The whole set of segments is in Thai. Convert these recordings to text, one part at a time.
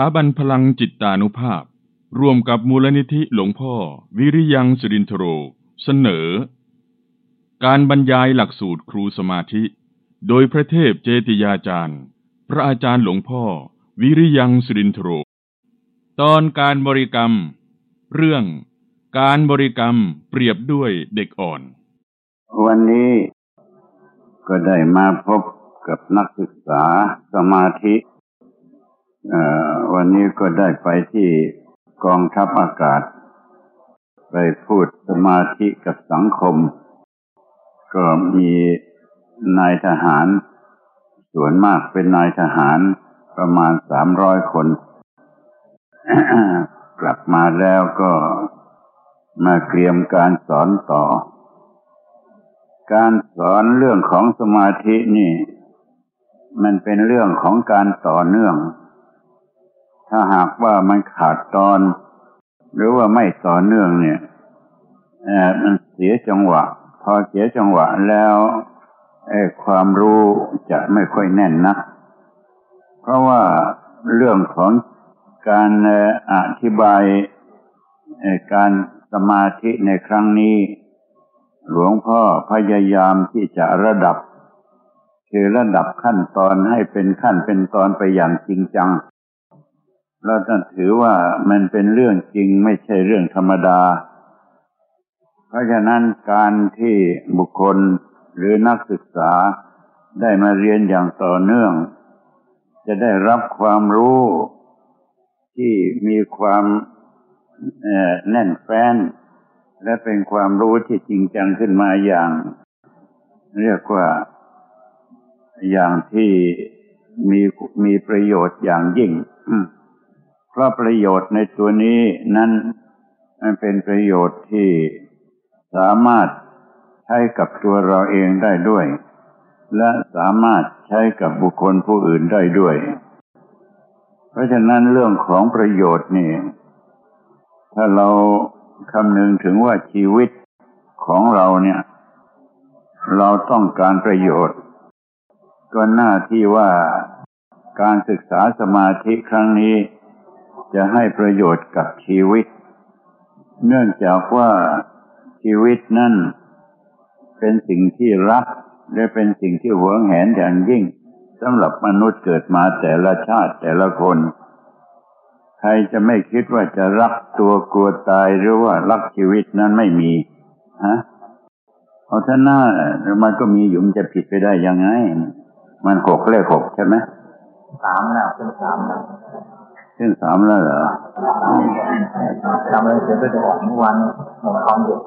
ถาบันพลังจิตตานุภาพ ร่วมกับมูลนิธิหลวงพ่อ วิริยังสุรินทโร เสนอ การบรรยายหลักสูตรครูสมาธิ โดยพระเทพเจติยาจารย์ พระอาจารย์หลวงพ่อ วิริยังสุรินทโร ตอนการบริกรรม เรื่อง การบริกรรมเปรียบด้วยเด็กอ่อน วันนี้ก็ได้มาพบกับนักศึกษาสมาธิ วันนี้ก็ได้ไปที่กองทัพอากาศ ไปพูดสมาธิกับสังคม ก็มีนายทหาร ส่วนมากเป็นนายทหารประมาณสามร้อยคน กลับมาแล้วก็มาเตรียมการสอนต่อ การสอนเรื่องของสมาธินี่ มันเป็นเรื่องของการต่อเนื่อง ถ้าหากว่ามันขาดตอน หรือว่าไม่ต่อเนื่องเนี่ยมันเสียจังหวะ พอเสียจังหวะแล้วความรู้จะไม่ค่อยแน่นนะเพราะว่าเรื่องของการอธิบายการสมาธิในครั้งนี้ หลวงพ่อพยายามที่จะระดับ คือระดับขั้นตอนให้เป็นขั้นเป็นตอนไปอย่างจริงจัง เราต้องถือว่ามันเป็นเรื่องจริงไม่ใช่เรื่องธรรมดา เพราะฉะนั้นการที่บุคคลหรือนักศึกษาได้มาเรียนอย่างต่อเนื่อง จะได้รับความรู้ที่มีความแน่นแฟ้น และเป็นความรู้ที่จริงจังขึ้นมาอย่าง เรียกว่าอย่างที่มีมีประโยชน์อย่างยิ่ง ราะประโยชน์ในตัวนี้นั้นมันเป็นประโยชน์ที่สามารถใช้กับตัวเราเองได้ด้วย และสามารถใช้กับบุคคลผู้อื่นได้ด้วย เพราะฉะนั้นเรื่องของประโยชน์นี่ ถ้าเราคำนึงถึงว่าชีวิตของเราเนี่ย เราต้องการประโยชน์ ก็หน้าที่ว่าการศึกษาสมาธิครั้งนี้ จะให้ประโยชน์กับชีวิต เนื่องจากว่าชีวิตนั่นเป็นสิ่งที่รักและเป็นสิ่งที่หวงแหนอย่างยิ่งสำหรับมนุษย์เกิดมาแต่ละชาติแต่ละคน ใครจะไม่คิดว่าจะรักตัวกลัวตายหรือว่ารักชีวิตนั้นไม่มีฮะเอาท่านหน้ามันก็มีอยู่มันจะผิดไปได้ยังไง มันหกเลขหกใช่ไหมสามแล้วเป็นสามแล้ว ขึ้นสามแล้วเหรอจำเลยเสียไปจะออกเมื่อวันหมดความอยู่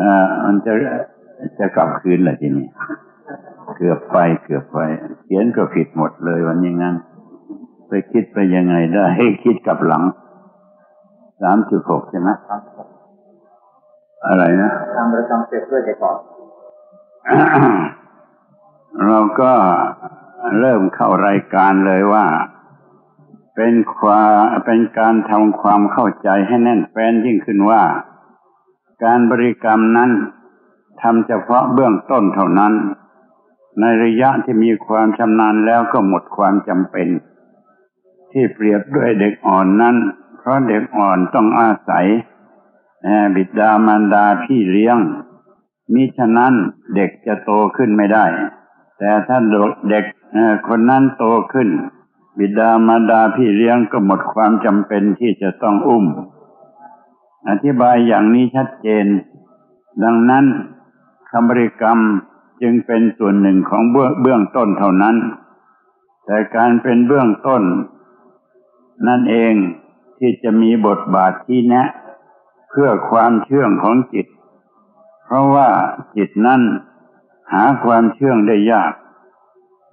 อ่ามันจะจะกลับคืนแหละทีนี้เกือบไปเกือบไปเขียนก็ผิดหมดเลยวันนี้งั้น ไปคิดไปยังไงได้ให้คิดกลับหลังสามจุดหกใช่ไหมอะไรนะทำประจำเสร็จด้วยใจก่อนเราก็เริ่มเข้ารายการเลยว่า เป็นความเป็นการทำความเข้าใจให้แน่นแฟ้นยิ่งขึ้นว่า การบริกรรมนั้นทำเฉพาะเบื้องต้นเท่านั้น ในระยะที่มีความชำนาญแล้วก็หมดความจำเป็น ที่เปรียบด้วยเด็กอ่อนนั้น เพราะเด็กอ่อนต้องอาศัยบิดามารดาพี่เลี้ยงมิฉะนั้นเด็กจะโตขึ้นไม่ได้ แต่ถ้าเด็กคนนั้นโตขึ้น บิดามารดาพี่เลี้ยงก็หมดความจำเป็นที่จะต้องอุ้ม อธิบายอย่างนี้ชัดเจน ดังนั้นคำบริกรรมจึงเป็นส่วนหนึ่งของเบื้องเบื้องต้นเท่านั้น แต่การเป็นเบื้องต้น นั่นเองที่จะมีบทบาทที่แนะ เพื่อความเชื่องของจิต เพราะว่าจิตนั้นหาความเชื่องได้ยาก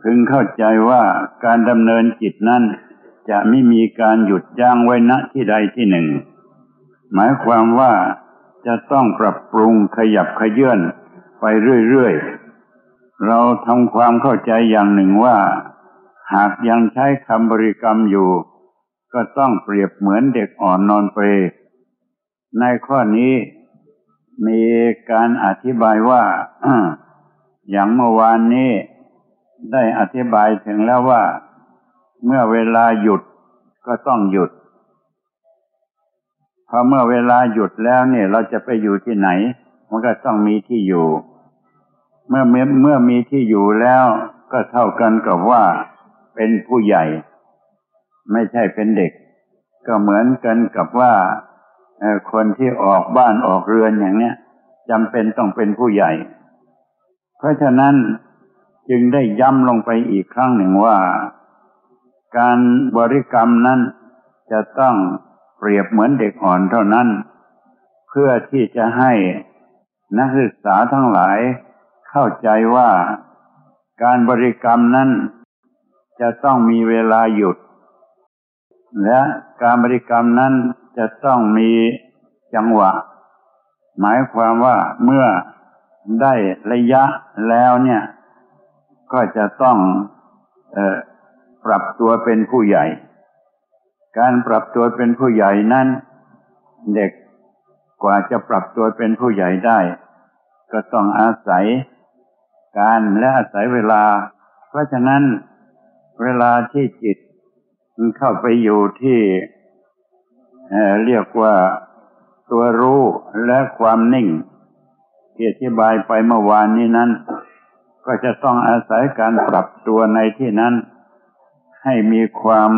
พึงเข้าใจว่าการดำเนินจิตนั้นจะไม่มีการหยุดยั้งไว้ณที่ใดที่หนึ่ง หมายความว่าจะต้องปรับปรุงขยับขยื่นไปเรื่อยๆ เราทำความเข้าใจอย่างหนึ่งว่า หากยังใช้คำบริกรรมอยู่ ก็ต้องเปรียบเหมือนเด็กอ่อนนอนเปรยในข้อนี้มีการอธิบายว่าอย่างเมื่อวานนี้ ได้อธิบายถึงแล้วว่า เมื่อเวลาหยุดก็ต้องหยุดพอเมื่อเวลาหยุดแล้วเนี่ยเราจะไปอยู่ที่ไหน มันก็ต้องมีที่อยู่ เมื่อเมื่อมีที่อยู่แล้วก็เท่ากันกับว่าเป็นผู้ใหญ่ ไม่ใช่เป็นเด็ก ก็เหมือนกันกับว่าคนที่ออกบ้านออกเรือนอย่างเนี้ยจำเป็นต้องเป็นผู้ใหญ่ เพราะฉะนั้น จึงได้ย้ำลงไปอีกครั้งหนึ่งว่า การบริกรรมนั้นจะต้องเปรียบเหมือนเด็กอ่อนเท่านั้น เพื่อที่จะให้นักศึกษาทั้งหลายเข้าใจว่าการบริกรรมนั้นจะต้องมีเวลาหยุด และการบริกรรมนั้นจะต้องมีจังหวะ หมายความว่าเมื่อได้ระยะแล้วเนี่ย ก็จะต้องออปรับตัวเป็นผู้ใหญ่ การปรับตัวเป็นผู้ใหญ่นั้น เด็กกว่าจะปรับตัวเป็นผู้ใหญ่ได้ ก็ต้องอาศัยการและอาศัยเวลา เพราะฉะนั้นเวลาที่จิตมันเข้าไปอยู่ที่เเรียกว่าตัวรู้และความนิ่งที่อธิบายไปเมื่อวานนี้นั้น ก็จะต้องอาศัยการปรับตัวในที่นั้น ให้มีความ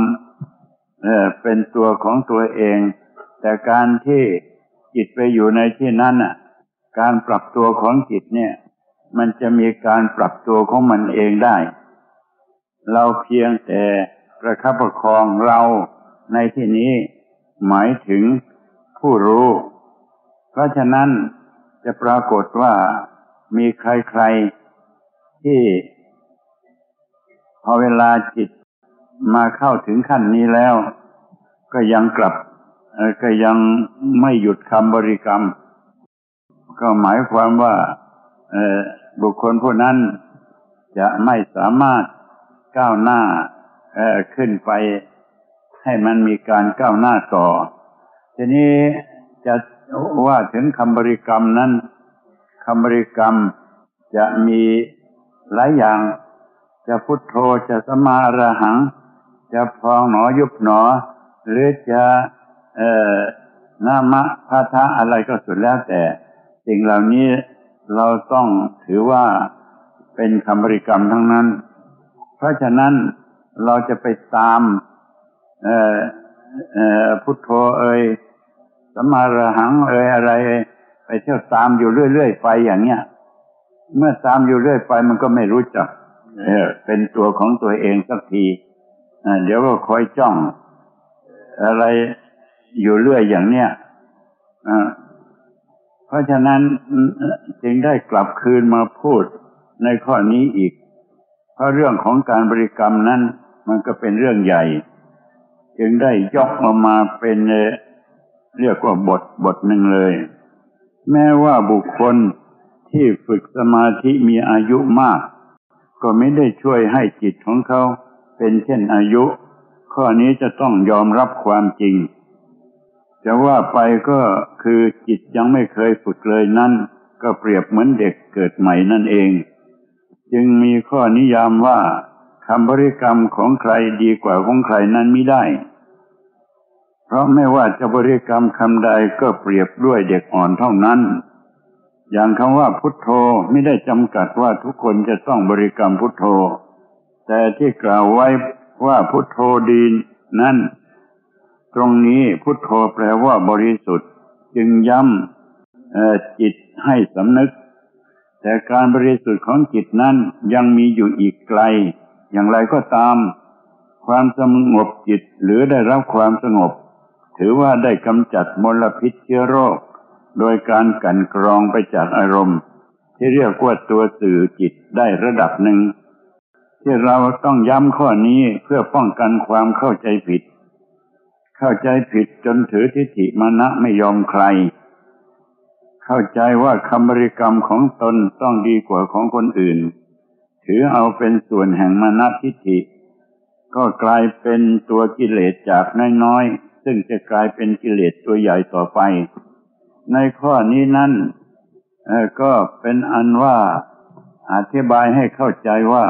เเป็นตัวของตัวเอง แต่การที่จิตไปอยู่ในที่นั้นอะ การปรับตัวของจิตเนี่ย มันจะมีการปรับตัวของมันเองได้ เราเพียงแต่ประคับประคองเราในที่นี้หมายถึงผู้รู้ เพราะฉะนั้นจะปรากฏว่ามีใครๆ ที่พอเวลาจิตมาเข้าถึงขั้นนี้แล้ว ก็ยังกลับก็ยังไม่หยุดคำบริกรรม ก็หมายความว่าบุคคลผู้นั้นจะไม่สามารถก้าวหน้าขึ้นไป ให้มันมีการก้าวหน้าต่อ ทีนี้จะว่าถึงคำบริกรรมนั้นคำบริกรรมจะมี หลายอย่าง จะพุทโธจะสมาระหัง จะพองหนอยุบหนอ หรือจะเอ่อนามะพาทะอะไรก็สุดแล้วแต่ สิ่งเหล่านี้เราต้องถือว่าเป็นคำบริกรรมทั้งนั้น เพราะฉะนั้นเราจะไปตามเอ่อเอ่อพุทโธเอ่ยสมาระหังเอ่ยอะไร ไปเที่ยวตามอยู่เรื่อยๆไปอย่างเนี้ย เมื่อตามอยู่เรื่อยไปมันก็ไม่รู้จักเออเป็นตัวของตัวเองสักทีเดี๋ยวก็คอยจ้อง อะไรอยู่เรื่อยอย่างเนี้ยเพราะฉะนั้นจึงได้กลับคืนมาพูดในข้อนี้อีก เพราะเรื่องของการบริกรรมนั้น มันก็เป็นเรื่องใหญ่ จึงได้ยกออกมาเป็นเรียกว่าบทบทหนึ่งเลย แม้ว่าบุคคล ที่ฝึกสมาธิมีอายุมาก ก็ไม่ได้ช่วยให้จิตของเขาเป็นเช่นอายุ ข้อนี้จะต้องยอมรับความจริง จะว่าไปก็คือจิตยังไม่เคยฝึกเลยนั่นก็เปรียบเหมือนเด็กเกิดใหม่นั่นเอง จึงมีข้อนิยามว่าคำบริกรรมของใครดีกว่าของใครนั้นไม่ได้ เพราะไม่ว่าจะบริกรรมคำใดก็เปรียบด้วยเด็กอ่อนเท่านั้น อย่างคำว่าพุทโธไม่ได้จำกัดว่าทุกคนจะต้องบริกรรมพุทโธ แต่ที่กล่าวไว้ว่าพุทโธดีนั้นตรงนี้พุทโธแปลว่าบริสุทธิ์ จึงย้ำจิตให้สำนึก แต่การบริสุทธิ์ของจิตนั้นยังมีอยู่อีกไกล อย่างไรก็ตาม ความสงบจิตหรือได้รับความสงบ ถือว่าได้กำจัดมลพิษเชื้อโรค โดยการกันกรองไปจากอารมณ์ ที่เรียกว่าตัวสื่อจิตได้ระดับหนึ่ง ที่เราต้องย้ำข้อนี้เพื่อป้องกันความเข้าใจผิด เข้าใจผิดจนถือทิฏฐิมานะไม่ยอมใคร เข้าใจว่าคำบริกรรมของตนต้องดีกว่าของคนอื่น ถือเอาเป็นส่วนแห่งมานะทิฏฐิ ก็กลายเป็นตัวกิเลสจากน้อยๆซึ่งจะกลายเป็นกิเลสตัวใหญ่ต่อไป ในข้อนี้นั่นก็เป็นอันว่าอธิบายให้เข้าใจว่า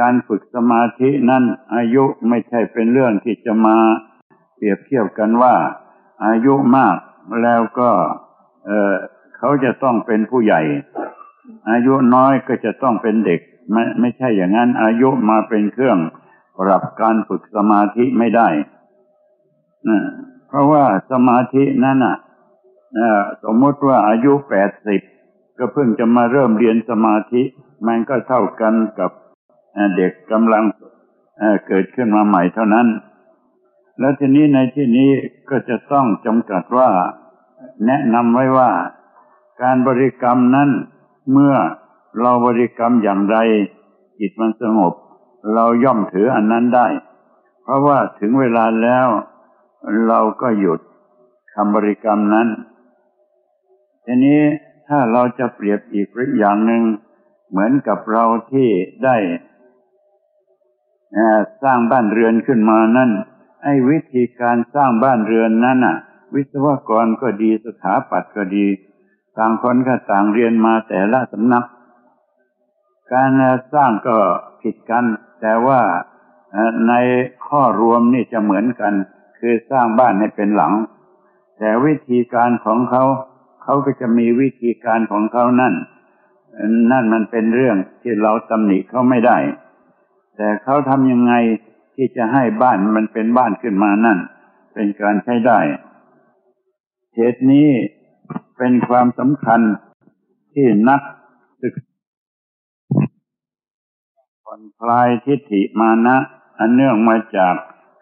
การฝึกสมาธินั้นอายุไม่ใช่เป็นเรื่องที่จะมาเปรียบเทียบกันว่า อายุมากแล้วก็เเขาจะต้องเป็นผู้ใหญ่ อายุน้อยก็จะต้องเป็นเด็ก ไม่ไม่ใช่อย่างนั้น อายุมาเป็นเครื่องปรับการฝึกสมาธิไม่ได้เพราะว่าสมาธินั้นอะ สมมติว่าอายุแปดสิบก็เพิ่งจะมาเริ่มเรียนสมาธิ มันก็เท่ากันกับเด็กกำลังเกิดขึ้นมาใหม่เท่านั้น แล้วทีนี้ในที่นี้ก็จะต้องจำกัดว่า แนะนำไว้ว่า การบริกรรมนั้นเมื่อเราบริกรรมอย่างไรจิตมันสงบ เราย่อมถืออันนั้นได้ เพราะว่าถึงเวลาแล้ว เราก็หยุดคำบริกรรมนั้น ทีนี้ถ้าเราจะเปรียบอีกอย่างหนึ่งเหมือนกับเราที่ได้สร้างบ้านเรือนขึ้นมานั่นไอ้วิธีการสร้างบ้านเรือนนั้นน่ะ วิศวกรก็ดีสถาปัตย์ก็ดี ต่างคนก็ต่างเรียนมาแต่ละสำนัก การสร้างก็ผิดกัน แต่ว่าในข้อรวมนี่จะเหมือนกัน คือสร้างบ้านให้เป็นหลัง แต่วิธีการของเขา เขาก็จะมีวิธีการของเขานั่น นั่นมันเป็นเรื่องที่เราตำหนิเขาไม่ได้ แต่เขาทำยังไงที่จะให้บ้านมันเป็นบ้านขึ้นมานั่น เป็นการใช้ได้เหตุนี้เป็นความสำคัญที่นักศึกผ่อนคลายทิฏฐิมานะ อันเนื่องมาจาก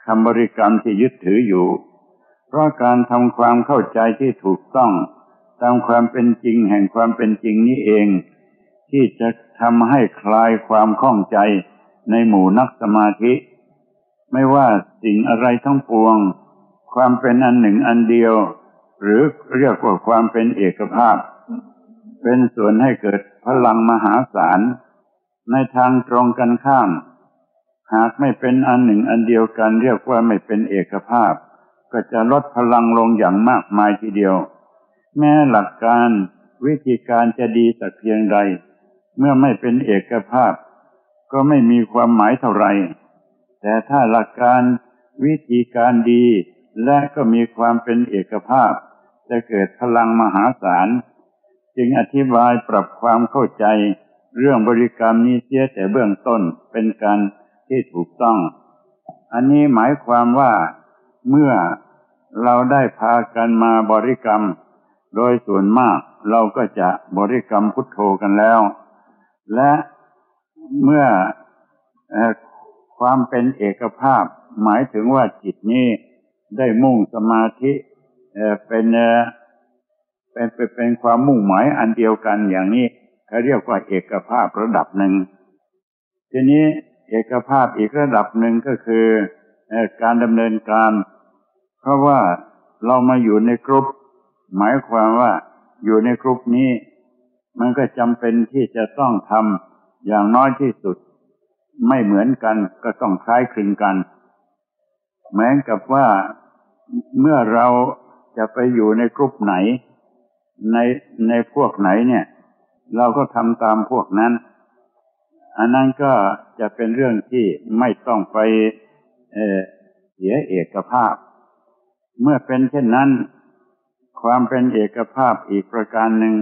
คำบริกรรมที่ยึดถืออยู่ เพราะการทำความเข้าใจที่ถูกต้อง ตามความเป็นจริงแห่งความเป็นจริงนี้เอง ที่จะทำให้คลายความข้องใจในหมู่นักสมาธิ ไม่ว่าสิ่งอะไรทั้งปวง ความเป็นอันหนึ่งอันเดียว หรือเรียกว่าความเป็นเอกภาพ เป็นส่วนให้เกิดพลังมหาศาล ในทางตรงกันข้าม หากไม่เป็นอันหนึ่งอันเดียวกัน เรียกว่าไม่เป็นเอกภาพ ก็จะลดพลังลงอย่างมากมายทีเดียว แม้หลักการวิธีการจะดีสักเพียงใด เมื่อไม่เป็นเอกภาพ ก็ไม่มีความหมายเท่าไร แต่ถ้าหลักการวิธีการดีและก็มีความเป็นเอกภาพ จะเกิดพลังมหาศาล จึงอธิบายปรับความเข้าใจ เรื่องบริกรรมนี้เสียแต่เบื้องต้นเป็นการที่ถูกต้อง อันนี้หมายความว่าเมื่อเราได้พากันมาบริกรรม โดยส่วนมากเราก็จะบริกรรมพุทโธกันแล้ว และเมื่อความเป็นเอกภาพ หมายถึงว่าจิตนี้ได้มุ่งสมาธิเป็นเป็นเป็นความมุ่งหมายอันเดียวกันอย่างนี้เขาเรียกว่าเอกภาพระดับหนึ่ง ทีนี้เอกภาพอีกระดับหนึ่งก็คือการดำเนินการ เพราะว่าเรามาอยู่ในกรุ๊ป หมายความว่าอยู่ในกรุ๊ปนี้ มันก็จำเป็นที่จะต้องทำอย่างน้อยที่สุด ไม่เหมือนกันก็ต้องคล้ายคลึงกันเหมือนกับว่าเมื่อเราจะไปอยู่ในกลุ่มไหน ในในพวกไหนเนี่ย เราก็ทำตามพวกนั้น อันนั้นก็จะเป็นเรื่องที่ไม่ต้องไปเเสียเอกภาพ เมื่อเป็นเช่นนั้น ความเป็นเอกภาพอีกประการหนึ่ง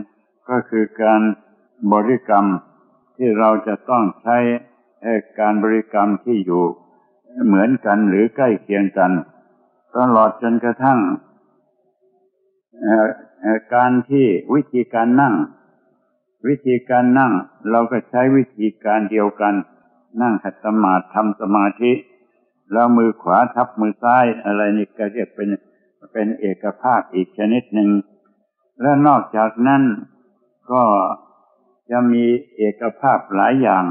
ก็คือการบริกรรมที่เราจะต้องใช้การบริกรรมที่อยู่เหมือนกันหรือใกล้เคียงกัน ตลอดจนกระทั่งการที่วิธีการนั่ง วิธีการนั่ง เราก็ใช้วิธีการเดียวกัน นั่งขัดสมาธิทำสมาธิ แล้วมือขวาทับมือซ้ายอะไรนี่ก็เรียกเป็น เป็นเอกภาพอีกชนิดหนึ่ง และนอกจากนั้นก็จะมีเอกภาพหลายอย่าง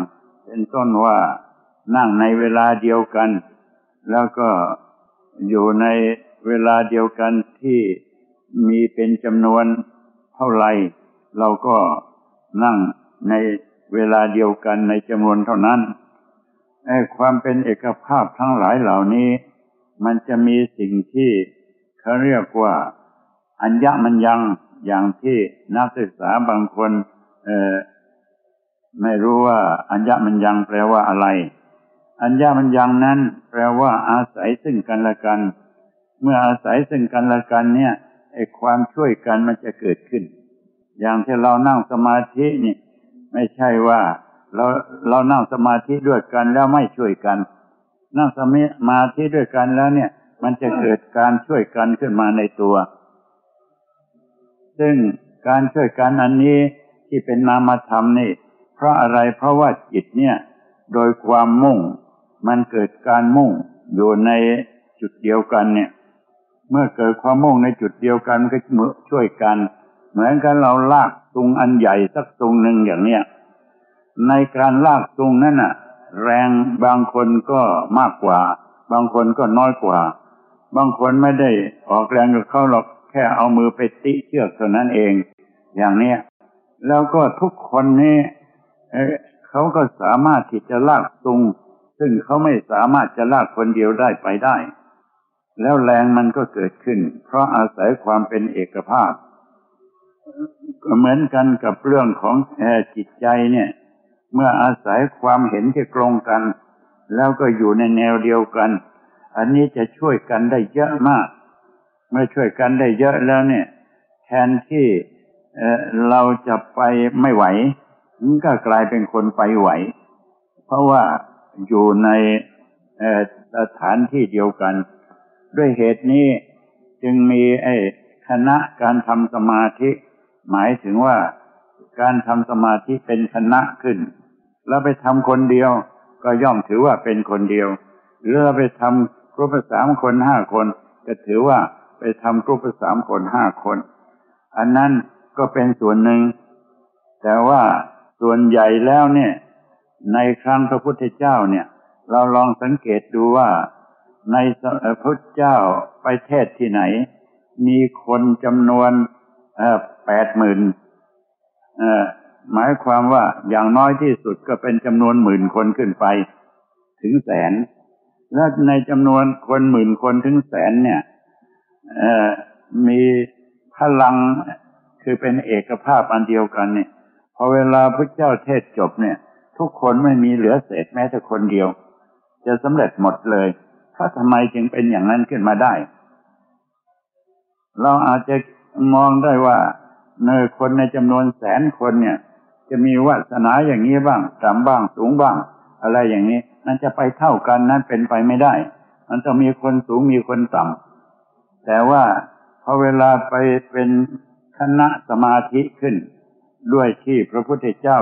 เป็นต้นว่านั่งในเวลาเดียวกัน แล้วก็อยู่ในเวลาเดียวกันที่มีเป็นจำนวนเท่าไรเราก็นั่งในเวลาเดียวกันในจำนวนเท่านั้นความเป็นเอกภาพทั้งหลายเหล่านี้ มันจะมีสิ่งที่ เขาเรียกว่า อัญญมันยังอย่างที่นักศึกษาบางคนไม่รู้ว่า อัญญมัญญังแปลว่าอะไร อัญญมัญญังนั้น แปลว่า อาศัยซึ่งกันและกัน เมื่ออาศัยซึ่งกันและกัน เนี่ยไอ้ความช่วยกันมันจะเกิดขึ้น อย่างที่เรานั่งสมาธินี่ไม่ใช่ว่า เราเรานั่งสมาธิด้วยกันแล้วไม่ช่วยกัน นั่งสมาธิด้วยกันแล้วเนี่ย มันจะเกิดการช่วยกันขึ้นมาในตัว ซึ่งการช่วยกันอันนี้ที่เป็นนามธรรมนี่ เพราะอะไรเพราะว่าจิตเนี่ย โดยความมุ่ง มันเกิดการมุ่งอยู่ในจุดเดียวกันเนี่ย เมื่อเกิดความมุ่งในจุดเดียวกันก็ช่วยกัน เหมือนกันเราลากตุงอันใหญ่สักตุงหนึ่งอย่างเนี้ยในการลากตุงนั้นน่ะ แรงบางคนก็มากกว่า บางคนก็น้อยกว่า บางคนไม่ได้ออกแรงกับเขาหรอกแค่เอามือไปติเชือกเท่านั้นเอง อย่างเนี้ยแล้วก็ทุกคนนี้เขาก็สามารถที่จะลากตุง ซึ่งเขาไม่สามารถจะลากคนเดียวได้ไปได้ แล้วแรงมันก็เกิดขึ้น เพราะอาศัยความเป็นเอกภาพ เหมือนกันกับเรื่องของจิตใจเนี่ย เมื่ออาศัยความเห็นที่ตรงกัน แล้วก็อยู่ในแนวเดียวกัน อันนี้จะช่วยกันได้เยอะมาก เมื่อช่วยกันได้เยอะแล้วเนี่ย แทนที่เราจะไปไม่ไหวมันก็กลายเป็นคนไปไหว เพราะว่าอยู่ในสถานที่เดียวกัน ด้วยเหตุนี้จึงมีไอ้คณะการทำสมาธิ หมายถึงว่าการทำสมาธิเป็นคณะขึ้น แล้วไปทำคนเดียวก็ย่อมถือว่าเป็นคนเดียวหรือเราไปทำ กรุ๊ปสามคนห้าคนก็ถือว่าไปทำกรุ๊ปสามคนห้าคน อันนั้นก็เป็นส่วนหนึ่ง แต่ว่าส่วนใหญ่แล้วเนี่ย ในครั้งพระพุทธเจ้าเนี่ย เราลองสังเกตดูว่าในพระเจ้าไปเทศที่ไหน มีคนจำนวนแปดหมื่นหมายความว่าอย่างน้อยที่สุดก็เป็นจำนวนหมื่นคนขึ้นไป ถึงแสน และในจำนวนคนหมื่นคนถึงแสนเนี่ยมีพลังคือเป็นเอกภาพอันเดียวกันเนี่ยพอเวลาพระเจ้าเทศจบเนี่ย ทุกคนไม่มีเหลือเศษแม้แต่คนเดียว จะสำเร็จหมดเลยถ้าทำไมจึงเป็นอย่างนั้นขึ้นมาได้ เราอาจจะมองได้ว่าในคนในจำนวนแสนคนเนี่ย จะมีวาสนาอย่างนี้บ้างต่ำบ้างสูงบ้าง อะไรอย่างนี้ มันจะไปเท่ากันนั้นเป็นไปไม่ได้ มันจะมีคนสูงมีคนต่ำแต่ว่าพอเวลาไปเป็นคณะสมาธิขึ้น ด้วยที่พระพุทธเจ้า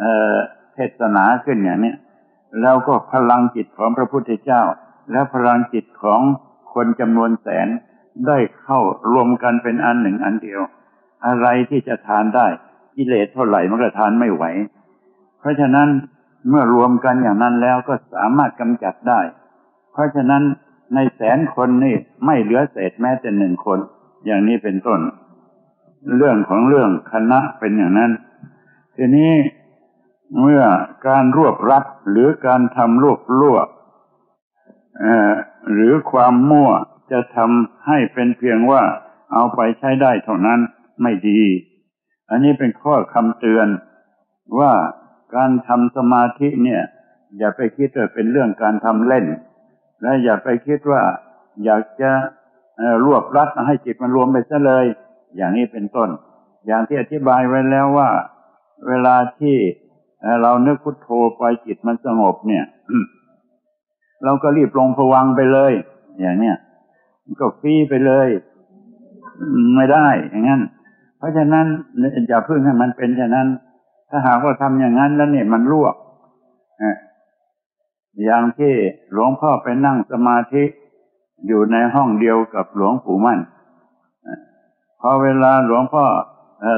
เเทศนาขึ้นอย่างนี้แล้วก็พลังจิตของพระพุทธเจ้า และพลังจิตของคนจำนวนแสนได้เข้ารวมกันเป็นอันหนึ่งอันเดียว อะไรที่จะทานได้กิเลสเท่าไหร่มันก็ทานไม่ไหว เพราะฉะนั้น เมื่อรวมกันอย่างนั้นแล้วก็สามารถกำจัดได้ เพราะฉะนั้นในแสนคนนี่ไม่เหลือเศษแม้แต่หนึ่งคน อย่างนี้เป็นต้น เรื่องของเรื่องคณะเป็นอย่างนั้น ทีนี้เมื่อการรวบรัดหรือการทำรวบรวบหรือความมั่วจะทำให้เป็นเพียงว่าเอาไปใช้ได้เท่านั้นไม่ดี อันนี้เป็นข้อคำเตือนว่า การทำสมาธิเนี่ย อย่าไปคิดว่าเป็นเรื่องการทำเล่น และอย่าไปคิดว่าอยากจะรวบรัดให้จิตมันรวมไปซะเลย อย่างนี้เป็นต้น อย่างที่อธิบายไว้แล้วว่า เวลาที่เรานึกพุทโธไปจิตมันสงบเนี่ย เราก็รีบลงผวังไปเลย อย่างเนี้ยก็ฟรีไปเลย ไม่ได้ อย่างนั้น เพราะฉะนั้นอย่าพึ่งให้มันเป็นฉะนั้น ถ้าหากว่าทำอย่างนั้นแล้วเนี่ยมันลวกอย่างที่หลวงพ่อไปนั่งสมาธิอยู่ในห้องเดียวกับหลวงปู่มั่นพอเวลาหลวงพ่อ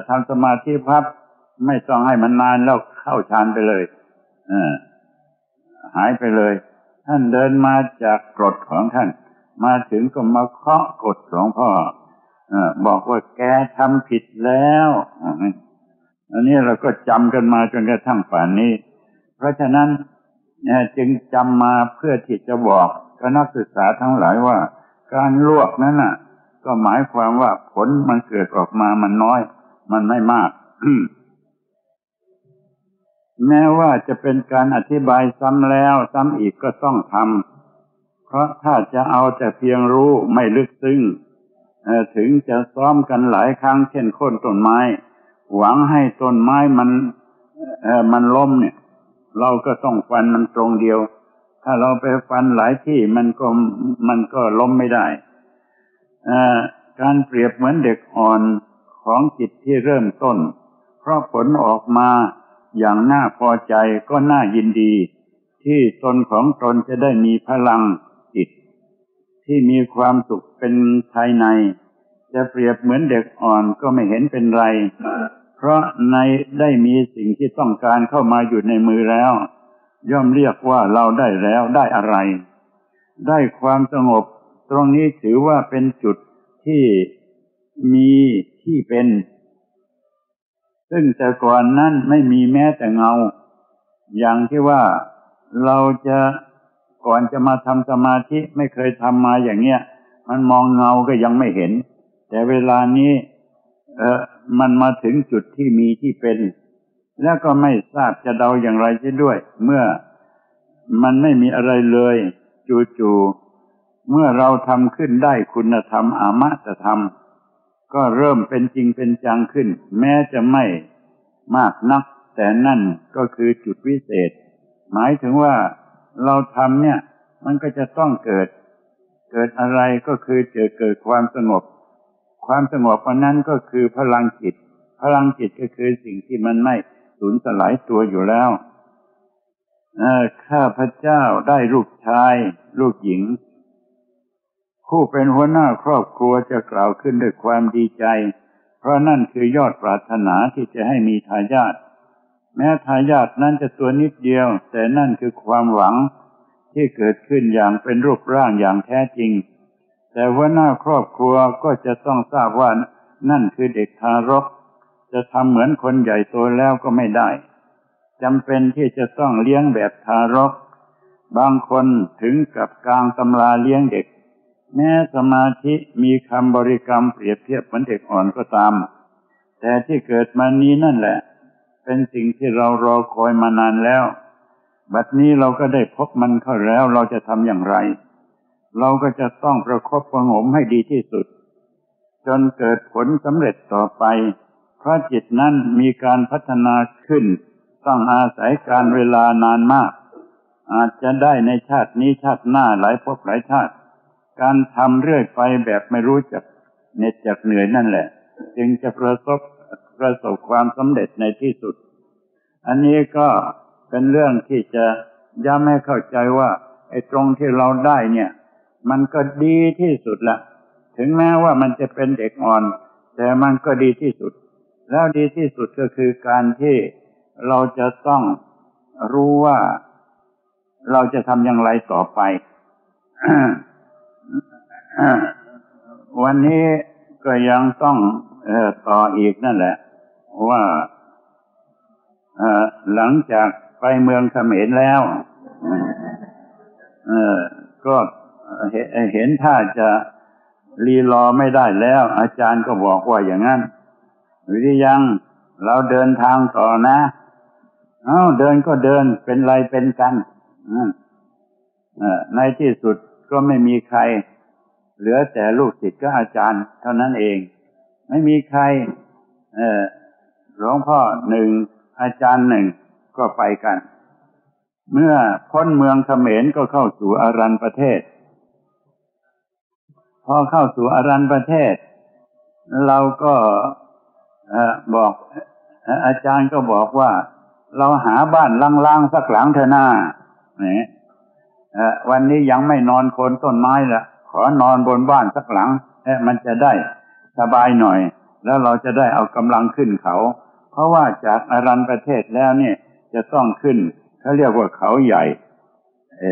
ทำสมาธิพับไม่ต้องให้มันนานแล้วเข้าฌานไปเลยหายไปเลย ท่านเดินมาจากกรดของท่าน มาถึงก็มาเคาะกดหลวงพ่ออบอกว่าแกทำผิดแล้ว อันนี้เราก็จำกันมาจนกระทั่งป่านนี้ เพราะฉะนั้นจึงจำมาเพื่อที่จะบอกกับนักศึกษาทั้งหลายว่า การลวกนั้นน่ะ ก็หมายความว่าผลมันเกิดออกมามันน้อย มันไม่มากแม้ว่าจะเป็นการอธิบายซ้ำแล้วซ้ำอีกก็ต้องทำเพราะถ้าจะเอาแต่เพียงรู้ไม่ลึกซึ้งถึงจะซ้อมกันหลายครั้งเช่นโค่นต้นไม้ หวังให้ต้นไม้มันมันล้มเนี่ย เราก็ต้องฟันมันตรงเดียว ถ้าเราไปฟันหลายที่มันก็มันก็ล้มไม่ได้การเปรียบเหมือนเด็กอ่อนของจิตที่เริ่มต้น เพราะผลออกมาอย่างน่าพอใจก็น่ายินดี ที่ตนของตนจะได้มีพลังจิต ที่มีความสุขเป็นภายใน จะเปรียบเหมือนเด็กอ่อนก็ไม่เห็นเป็นไร เพราะในได้มีสิ่งที่ต้องการเข้ามาอยู่ในมือแล้ว ย่อมเรียกว่าเราได้แล้วได้อะไร ได้ความสงบ ตรงนี้ถือว่าเป็นจุดที่มีที่เป็น ซึ่งแต่ก่อนนั้นไม่มีแม้แต่เงา อย่างที่ว่าเราจะก่อนจะมาทำสมาธิไม่เคยทำมาอย่างเงี้ย มันมองเงาก็ยังไม่เห็น แต่เวลานี้ เออมันมาถึงจุดที่มีที่เป็น แล้วก็ไม่ทราบจะเดาอย่างไรจะด้วย เมื่อมันไม่มีอะไรเลย จู่ๆเมื่อเราทำขึ้นได้คุณธรรมอามะตธรรม ก็เริ่มเป็นจริงเป็นจังขึ้น แม้จะไม่มากนัก แต่นั่นก็คือจุดวิเศษ หมายถึงว่าเราทำเนี่ย มันก็จะต้องเกิด เกิดอะไรก็คือเจอเกิดความสงบ ความสงบอันนั้นก็คือพลังจิต พลังจิตก็คือสิ่งที่มันไม่สูญสลายตัวอยู่แล้วข้าพระเจ้าได้ลูกชาย ลูกหญิง ผู้เป็นหัวหน้าครอบครัวจะกล่าวขึ้นด้วยความดีใจ เพราะนั่นคือยอดปรารถนาที่จะให้มีทายาทแม้ทายาทนั้นจะตัวนิดเดียว แต่นั่นคือความหวังที่เกิดขึ้นอย่างเป็นรูปร่างอย่างแท้จริง แต่หัวหน้าครอบครัวก็จะต้องทราบว่านั่นคือเด็กทารก จะทำเหมือนคนใหญ่โตแล้วก็ไม่ได้จำเป็นที่จะต้องเลี้ยงแบบทารก บางคนถึงกับกลางตำราเลี้ยงเด็ก แม้สมาธิมีคำบริกรรมเปรียบเทียบเหมือนเด็กอ่อนก็ตาม แต่ที่เกิดมานี้นั่นแหละ เป็นสิ่งที่เรารอคอยมานานแล้ว บัดนี้เราก็ได้พบมันเข้าแล้วเราจะทำอย่างไร เราก็จะต้องประคบประงมให้ดีที่สุด จนเกิดผลสำเร็จต่อไป เพราะจิตนั้นมีการพัฒนาขึ้น ต้องอาศัยการเวลานานมาก อาจจะได้ในชาตินี้ชาติหน้าหลายภพหลายชาติ การทำเรื่อยไปแบบไม่รู้จักเหน็ดจากเหนื่อยนั่นแหละ จึงจะประสบประสบความสำเร็จในที่สุด อันนี้ก็เป็นเรื่องที่จะย้ำให้เข้าใจว่าไอ้ตรงที่เราได้เนี่ย มันก็ดีที่สุดละ ถึงแม้ว่ามันจะเป็นเด็กอ่อน แต่มันก็ดีที่สุด แล้วดีที่สุดก็คือการที่เราจะต้องรู้ว่าเราจะทำอย่างไรต่อไป วันนี้ก็ยังต้องอต่ออีกนั่นแหละ ว่าหลังจากไปเมืองเขมรแล้วก็ เห็นท่าจะรีรอไม่ได้แล้ว อาจารย์ก็บอกว่าอย่างนั้นหรือยังเราเดินทางต่อนะเอ้าเดินก็เดินเป็นไรเป็นกันในที่สุดก็ไม่มีใคร เหลือแต่ลูกศิษย์ก็อาจารย์ เท่านั้นเอง ไม่มีใครเออหลวงพ่อหนึ่งอาจารย์หนึ่งก็ไปกัน เมื่อพ้นเมืองเขมรก็เข้าสู่อารันประเทศ พอเข้าสู่อารันประเทศ เราก็บอก อาจารย์ก็บอกว่า เราหาบ้านล่างๆสักหลังเถอะหน้าเนี่ยวันนี้ยังไม่นอนโคนต้นไม้ละขอนอนบนบ้านสักหลังมันจะได้สบายหน่อย แล้วเราจะได้เอากำลังขึ้นเขา เพราะว่าจากอารันประเทศแล้วเนี่ย จะต้องขึ้นเขาเรียกว่าเขาใหญ่ เอ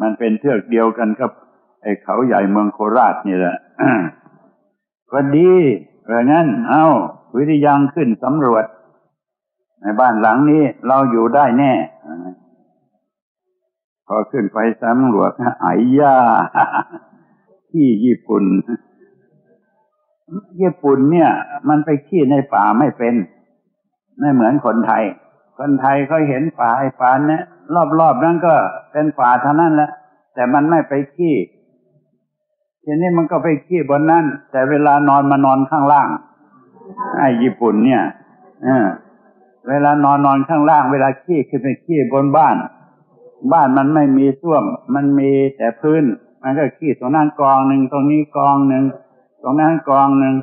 มันเป็นเทือกเดียวกันกับ ไอ้เขาใหญ่เมืองโคราชนี่แหละก็ดีเพราะงั้น เอา้า วิทยังขึ้นสำรวจ ในบ้านหลังนี้เราอยู่ได้แน่พอขึ้นไปสำรวจไอ้ย่าขี้ญี่ปุ่น ญี่ปุ่นเนี่ย มันไปขี้ในป่าไม่เป็น ไม่เหมือนคนไทย คนไทยเขาเห็นป่าไอ้ป่าเนี่ยรอบๆนั้นก็เป็นป่าเท่านั้นแหละแต่มันไม่ไปขี้ ทีนี้มันก็ไปขี้บนนั้น แต่เวลานอนมานอนข้างล่าง ไอ้ญี่ปุ่นเนี่ยเออเวลานอนนอนข้างล่าง เวลาขี้ขึ้นไปขี้บนบ้าน บ้านมันไม่มีส้วม มันมีแต่พื้น มันก็ขี้ตรงนั้นกองหนึ่งตรงนี้กองหนึ่งตรงนั้นกองหนึ่ง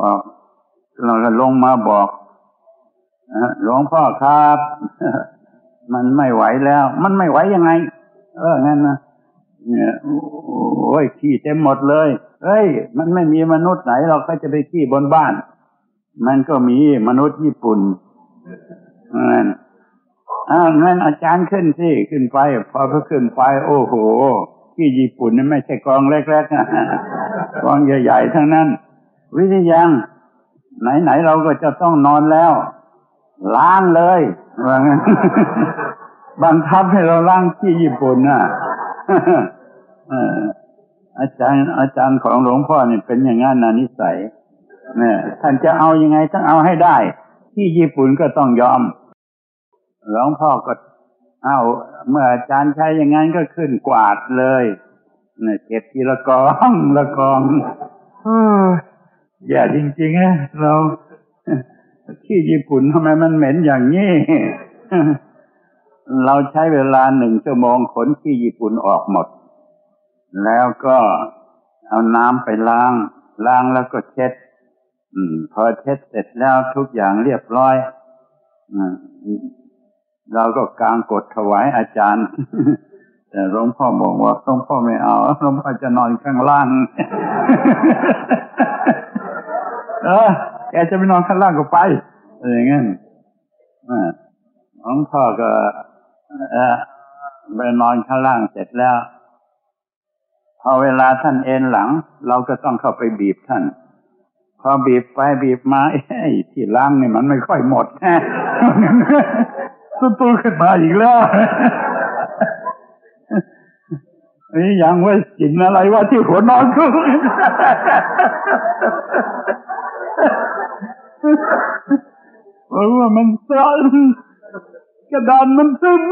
บอกเราก็ลงมาบอกหลวงพ่อครับ มันไม่ไหวแล้ว มันไม่ไหวยังไง เอองั้นนะ โอ้ยขี้เต็มหมดเลยเฮ้ย มันไม่มีมนุษย์ไหนเราก็จะไปขี้บนบ้าน มันก็มีมนุษย์ญี่ปุ่นนั่นอ้าวงั้นอาจารย์ขึ้นสิขึ้นไป พอเขาขึ้นไป โอ้โหที่ญี่ปุ่นนี่ไม่ใช่กองเล็กๆนะกองใหญ่ๆทั้งนั้น วิทยัง ไหนๆเราก็จะต้องนอนแล้ว ล้างเลยว่างั้นบังคับให้เราล้างที่ญี่ปุ่นน่ะ อ่ออาจารย์อาจารย์ของหลวงพ่อนี่เป็นอย่างนั้นนะนิสัยเนี่ยท่านจะเอายังไงต้องเอาให้ได้ ที่ญี่ปุ่นก็ต้องยอมหลวงพ่อก็เอาเมื่ออาจารย์ใช้อย่างนั้นก็ขึ้นกวาดเลยเนี่ยเก็บทีละกองละกองเออแย่จริงๆนะเราที่ญี่ปุ่นทำไมมันเหม็นอย่างนี้เราใช้เวลาหนึ่งชั่วโมงขนที่ญี่ปุ่นออกหมด แล้วก็เอาน้ำไปล้าง ล้างแล้วก็เช็ด อืม พอเช็ดเสร็จแล้วทุกอย่างเรียบร้อยอืมเราก็กางกดถวายอาจารย์ แต่หลวงพ่อบอกว่าหลวงพ่อไม่เอาหลวงพ่อจะนอนข้างล่าง เออแกจะไปนอนข้างล่างก็ไปอะไรอย่างเงี้ยหลวงพ่อก็เออไปนอนข้างล่างเสร็จแล้ว พอเวลาท่านเอ็นหลัง เราก็ต้องเข้าไปบีบท่าน พอบีบไปบีบมาไอ้ที่ล้างนี่มันไม่ค่อยหมดสุดตัวขึ้นมาอีกแล้วนี่ยังว่ากินอะไรว่าที่หัวนอนกูเพราะว่ามันสั่นกระดานมันซึม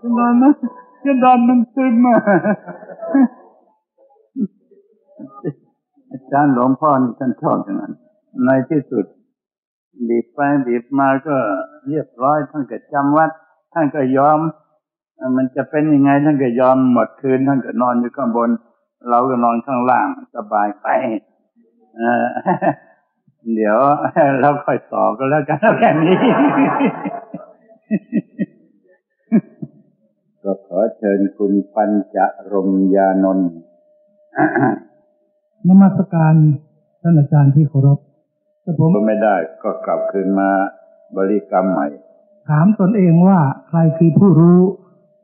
กระดานมันกระดานมันซึมอะอาจารย์หลวงพ่อนี่ท่านชอบอย่างนั้น ในที่สุดบีบไปบีบมาก็เรียบร้อยท่านก็จำวัด ท่านก็ยอม มันจะเป็นยังไงท่านก็ยอมหมดคืน ท่านก็นอนอยู่ข้างบน เราก็นอนข้างล่างสบายไป เออเดี๋ยวเราค่อยต่อกันแล้วกันแค่นี้ ก็ขอเชิญคุณปัญจรมยานนท์นมัสการท่านอาจารย์ที่เคารพแต่ผมก็ไม่ได้ก็กลับคืนมาบริกรรมใหม่ ถามตนเองว่าใครคือผู้รู้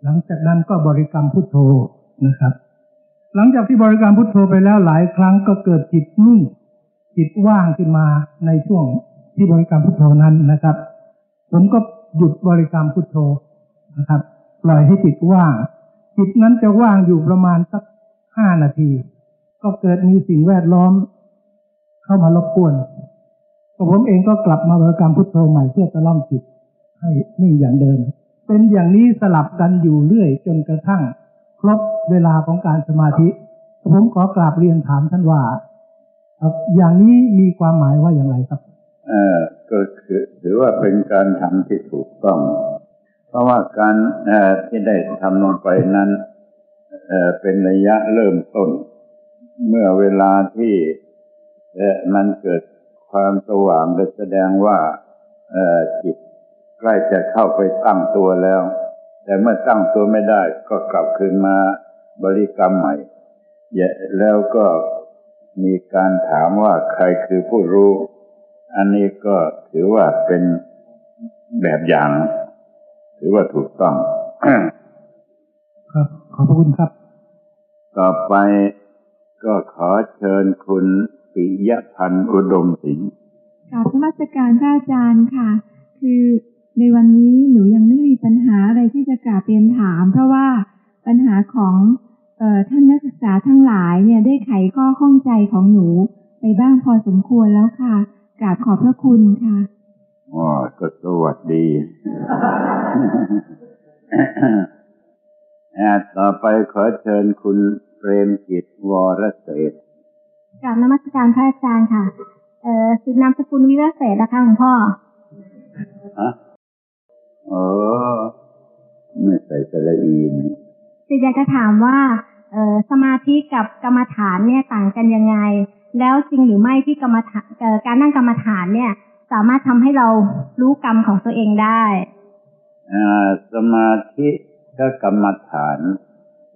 หลังจากนั้นก็บริกรรมพุทโธนะครับ หลังจากที่บริกรรมพุทโธไปแล้วหลายครั้งก็เกิดจิตนิ่ง จิตว่างขึ้นมาในช่วงที่บริกรรมพุทโธนั้นนะครับ ผมก็หยุดบริกรรมพุทโธนะครับ ปล่อยให้จิตว่าง จิตนั้นจะว่างอยู่ประมาณสักห้านาที ก็เกิดมีสิ่งแวดล้อม เข้ามารบกวนก็ผมเองก็กลับมาบริกรรมพุทโธใหม่เพื่อจะล่อมจิต ให้นิ่งอย่างเดิม เป็นอย่างนี้สลับกันอยู่เรื่อยจนกระทั่ง ครบเวลาของการสมาธิ ผมขอกราบเรียนถามท่านว่า ครับ อย่างนี้มีความหมายว่าอย่างไรครับ เอ่อก็คือถือว่าเป็นการทำที่ถูกต้อง เพราะว่าการเอ่อที่ได้ทำลงไปนั้นเอ่อเป็นระยะเริ่มต้น เมื่อเวลาที่เอ่อมันเกิดความสว่างก็แสดงว่าเอ่อจิตใกล้จะเข้าไปตั้งตัวแล้ว แต่เมื่อตั้งตัวไม่ได้ก็กลับคืนมาบริกรรมใหม่แล้วก็ มีการถามว่าใครคือผู้รู้ อันนี้ก็ถือว่าเป็นแบบอย่าง ถือว่าถูกต้อง ครับ ขอบพระคุณครับ ต่อไปก็ขอเชิญคุณปิยพันธ์อุดมศิลป์กราบนมัสการพระอาจารย์ค่ะ คือในวันนี้หนูยังไม่มีปัญหาอะไรที่จะกราบเรียนถาม เพราะว่าปัญหาของเออ ท่านนักศึกษษาทั้งหลายเนี่ยได้ไขข้อข้องใจของหนู ไปบ้างพอสมควรแล้วค่ะกราบขอบพระคุณค่ะอ๋อก็สวัสดีอ่าต่อไปขอเชิญคุณเปรมจิตวรเศรษฐ์กราบนมัสการพระอาจารย์ค่ะ เอ่อสินามสกุลวิเวศเศษนะคะหลวงพ่อฮะโอ้ไม่ใส่สระอีน สิอยากจะถามว่าเออสมาธิกับกรรมฐานเนี่ยต่างกันยังไง แล้วจริงหรือไม่ที่กรรมฐานการนั่งกรรมฐานเนี่ย สามารถทำให้เรารู้กรรมของตัวเองได้อสมาธิกับกรรมฐาน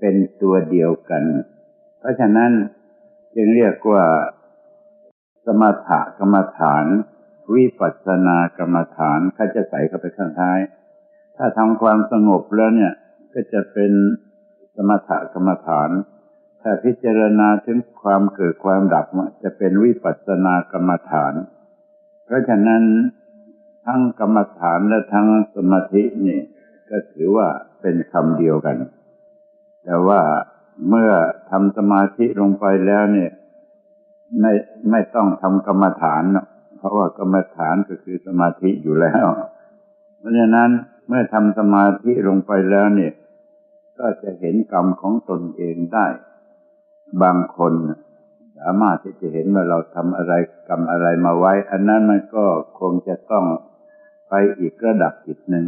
เป็นตัวเดียวกัน เพราะฉะนั้นจึงเรียกว่าสมถะกรรมฐาน วิปัสสนากรรมฐานเขาจะใส่เข้าไปข้างท้าย ถ้าทำความสงบแล้วเนี่ย ก็จะเป็น สมถะกรรมฐาน ถ้าพิจารณาถึงความเกิดความดับจะเป็นวิปัสสนากรรมฐาน เพราะฉะนั้นทั้งกรรมฐานและทั้งสมาธินี่ก็ถือว่าเป็นคำเดียวกัน แต่ว่าเมื่อทำสมาธิลงไปแล้วเนี่ย ไม่ไม่ต้องทำกรรมฐานเพราะว่ากรรมฐานก็คือสมาธิอยู่แล้ว เพราะฉะนั้นเมื่อทำสมาธิลงไปแล้วเนี่ย ก็จะเห็นกรรมของตนเองได้ บางคนสามารถที่จะเห็นว่าเราทำอะไรกรรมอะไรมาไว้ อันนั้นมันก็คงจะต้องไปอีกระดับจิตหนึ่ง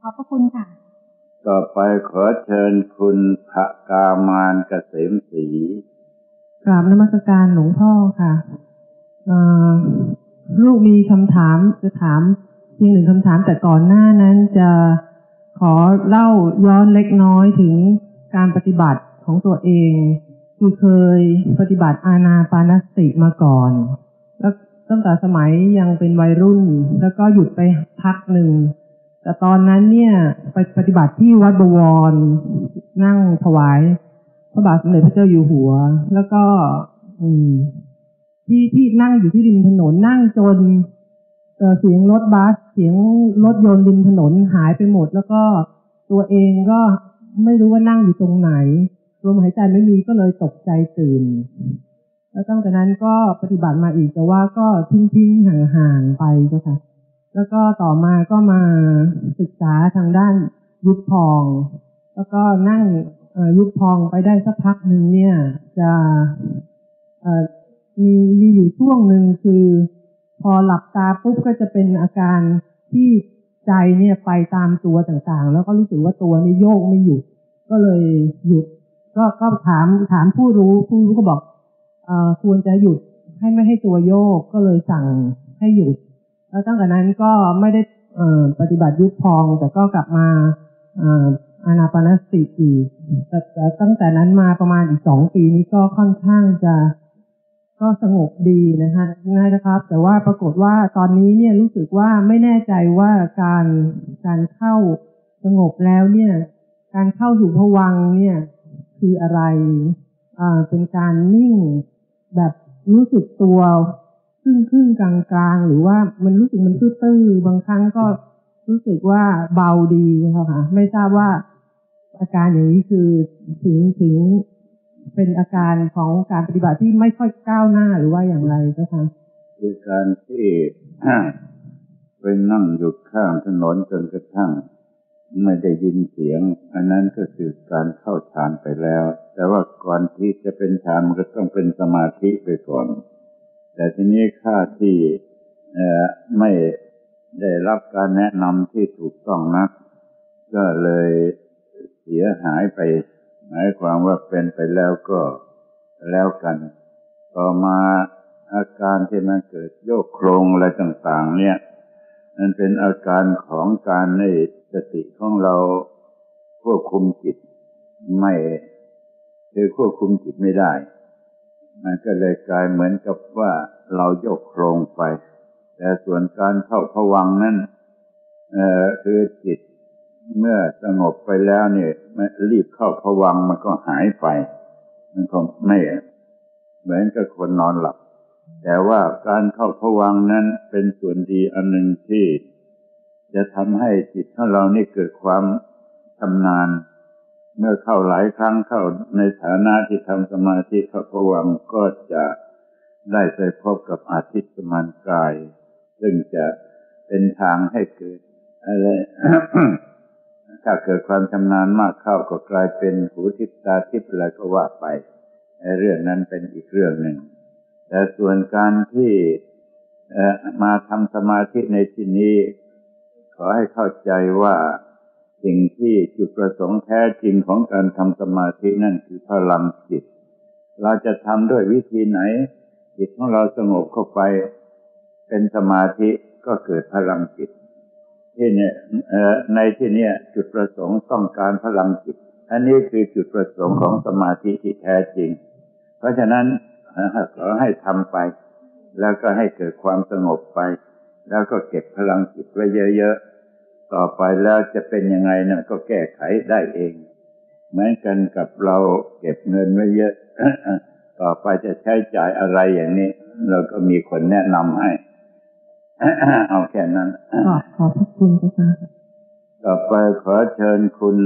ขอบพระคุณค่ะ ต่อไปขอเชิญคุณพระกามานเกษมศรีกราบนมัสการหลวงพ่อค่ะเอ่อลูกมีคำถามจะถามเพียงหนึ่งคำถามแต่ก่อนหน้านั้นจะ ขอเล่าย้อนเล็กน้อยถึงการปฏิบัติของตัวเอง คือเคยปฏิบัติอาณาปานสติมาก่อน แล้วตั้งแต่สมัยยังเป็นวัยรุ่น แล้วก็หยุดไปพักหนึ่ง แต่ตอนนั้นเนี่ยไปปฏิบัติที่วัดบวร นั่งถวาย พระบาทสมเด็จพระเจ้าอยู่หัว แล้วก็ อืม ที่ที่นั่งอยู่ที่ริมถนนนั่งจน เสียงรถบัสเสียงรถยนต์ริมถนนหายไปหมด แล้วก็ตัวเองก็ไม่รู้ว่านั่งอยู่ตรงไหนลมหายใจไม่มีก็เลยตกใจตื่น แล้วตั้งแต่นั้นก็ปฏิบัติมาอีกแต่ว่าก็ทิ้งๆห่างๆไปเจ้าค่ะ แล้วก็ต่อมาก็มาศึกษาทางด้านยุบพอง แล้วก็นั่งยุบพองไปได้สักพักหนึ่งเนี่ย จะมีมีอยู่ช่วงหนึ่งคือ พอหลับตาปุ๊บก็จะเป็นอาการที่ใจเนี่ยไปตามตัวต่างๆ แล้วก็รู้สึกว่าตัวนี่โยกไม่หยุด ก็เลยหยุด ก็ก็ถามถามผู้รู้ผู้รู้ก็บอกเอ่อควรจะหยุดให้ไม่ให้ตัวโยกก็เลยสั่งให้หยุด แล้วตั้งแต่นั้นก็ไม่ได้เอ่อปฏิบัติยุบพองแต่ก็กลับมาอ่ออานาปานสติอีกแต่ตั้งแต่นั้นมาประมาณอีกสองปีนี้ก็ค่อนข้างจะ ก็สงบดีนะคะง่ายนะครับ แต่ว่าปรากฏว่าตอนนี้เนี่ยรู้สึกว่าไม่แน่ใจว่าการการเข้าสงบแล้วเนี่ย การเข้าสู่ภวังเนี่ย คืออะไรอ่าเป็นการนิ่งแบบรู้สึกตัวครึ่งครึ่งกลางกลางหรือว่ามันรู้สึกมันตื้อๆบางครั้งก็รู้สึกว่าเบาดีนะคะไม่ทราบว่าอาการอย่างนี้คือถึงถึง เป็นอาการของการปฏิบัติที่ไม่ค่อยก้าวหน้าหรือว่าอย่างไรเจ้าคะคือการที่ไปนั่งอยู่ข้างถนนจนกระทั่งไม่ได้ยินเสียง อันนั้นก็คือการเข้าฌานไปแล้ว แต่ว่าก่อนที่จะเป็นฌานมันก็ต้องเป็นสมาธิไปก่อน แต่ทีนี้ข้าที่ไม่ได้รับการแนะนำที่ถูกต้องนัก ก็เลยเสียหายไป หมายความว่าเป็นไปแล้วก็แล้วกัน ต่อมาอาการที่มันเกิดโยกโครงอะไรต่าง ๆ เนี่ยมันเป็นอาการของการในสติของเราควบคุมจิตไม่คือควบคุมจิตไม่ได้ มันก็เลยกลายเหมือนกับว่าเราโยกโครงไป แต่ส่วนการเข้าผวังนั้นเอ่อคือจิต เมื่อสงบไปแล้วเนี่ยรีบเข้าผวังมันก็หายไป มันก็ไม่เหมือนกับคนนอนหลับ แต่ว่าการเข้าผวังนั้นเป็นส่วนดีอันหนึ่งที่ จะทำให้จิตของเรานี่เกิดความชำนาญ เมื่อเข้าหลายครั้งเข้าในฐานะที่ทำสมาธิเข้าพวังก็จะได้ไปพบกับอาทิตย์สมานกาย ซึ่งจะเป็นทางให้เกิดอะไร ถ้าเกิดความชำนาญมากเข้าก็กลายเป็นหูทิพย์ตาทิพย์อะไรก็ว่าไปเรื่องนั้นเป็นอีกเรื่องหนึ่ง แต่ส่วนการที่มาทำสมาธิในที่นี้ ขอให้เข้าใจว่าสิ่งที่จุดประสงค์แท้จริงของการทำสมาธินั่นคือพลังจิต เราจะทำด้วยวิธีไหน จิตของเราสงบเข้าไป เป็นสมาธิก็เกิดพลังจิต ที่เนี่ยในที่เนี้ยจุดประสงค์ต้องการพลังจิต อันนี้คือจุดประสงค์ของสมาธิที่แท้จริง เพราะฉะนั้นเอ่อขอให้ทำไป แล้วก็ให้เกิดความสงบไป แล้วก็เก็บพลังจิตไว้เยอะๆ ต่อไปแล้วจะเป็นยังไงนี่ยก็แก้ไขได้เอง เหมือนกันกับเราเก็บเงินไว้เยอะ ต่อไปจะใช้จ่ายอะไรอย่างนี้ เราก็มีคนแนะนำให้ เอาแค่นั้นขอบขอบพระคุณเจ้าค่ะต่อไปขอเชิญคุณ